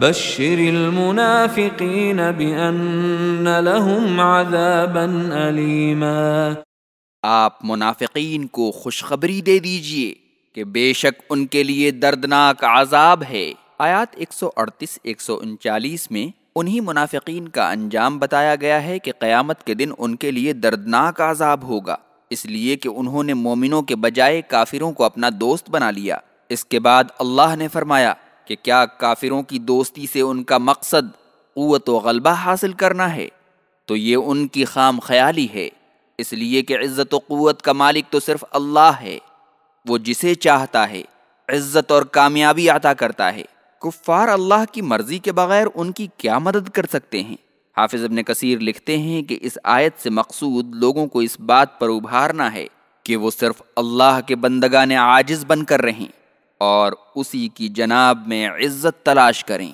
بشر المنافقین بأن لهم عذابا علیما آپ منافقین کو خوشخبری دے دیجیے کہ بے شک ان کے لیے دردناک عذاب ہے۔ آیات 138 139 میں انہی منافقین کا انجام بتایا گیا ہے کہ قیامت کے دن ان کے لیے دردناک عذاب ہوگا۔ اس لیے کہ انہوں نے مومنوں کے بجائے کافروں کو اپنا دوست بنا لیا۔ اس کے بعد اللہ نے فرمایا کہ کیا کافروں کی دوستی سے ان کا مقصد قوت و غلبہ حاصل کرنا ہے؟ تو یہ ان کی خام خیالی ہے، اس لیے کہ عزت و قوت کا مالک تو صرف اللہ ہے۔ وہ جسے چاہتا ہے، عزت اور کامیابی عطا کرتا ہے۔ کفار اللہ کی مرضی کے بغیر ان کی کیا مدد کر سکتے ہیں؟ حافظ ابن کثیر لکھتے ہیں کہ اس آیت سے مقصود لوگوں کو اس بات پر ابھارنا ہے کہ وہ صرف اللہ کے بندگان عاجز بن کر رہیں۔ اور اسی کی جناب میں عزت تلاش کریں۔